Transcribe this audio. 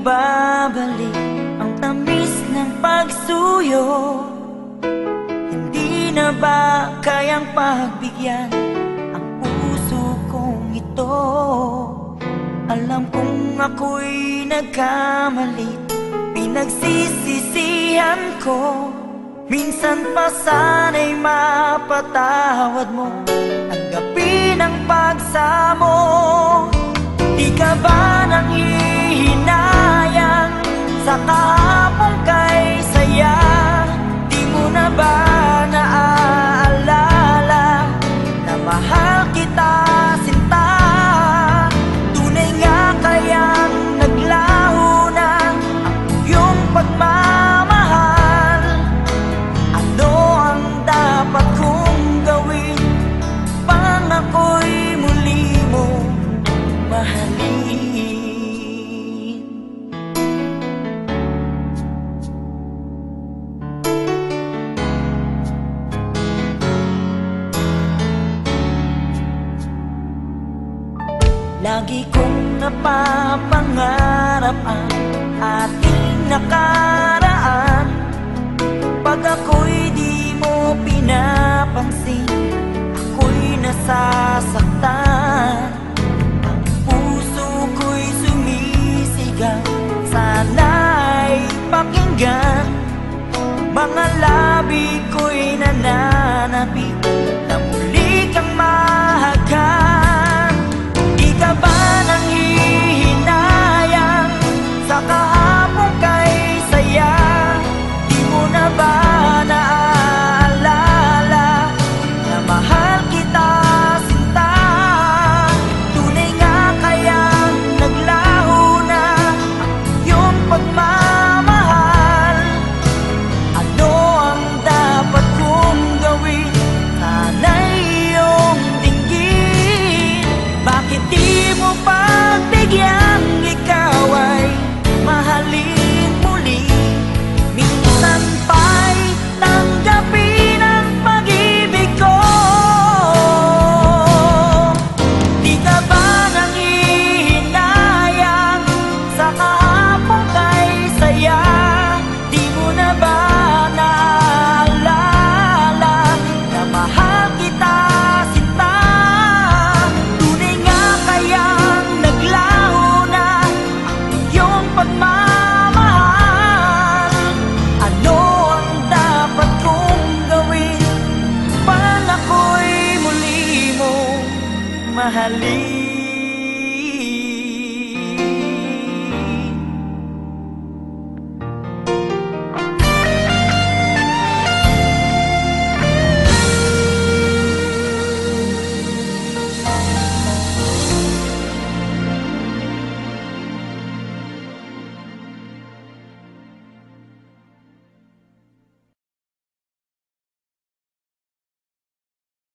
babalik ang tamis ng pagsuyo. Hindi na ba kayang pagbigyan ang puso kong ito? Alam kong ako'y nagkamali Pinagsisisihan ko. Minsan pa sana'y mapatawad mo Tanggapin ang pagsa mo. Di ka ba nang hihina napapangarap ang ating nakaraan. Pag ako'y di mo pinapansin Ako'y nasasaktan. Ang puso ko'y sumisigaw Sana'y pakinggan. Mga labi ko'y nananapit mahali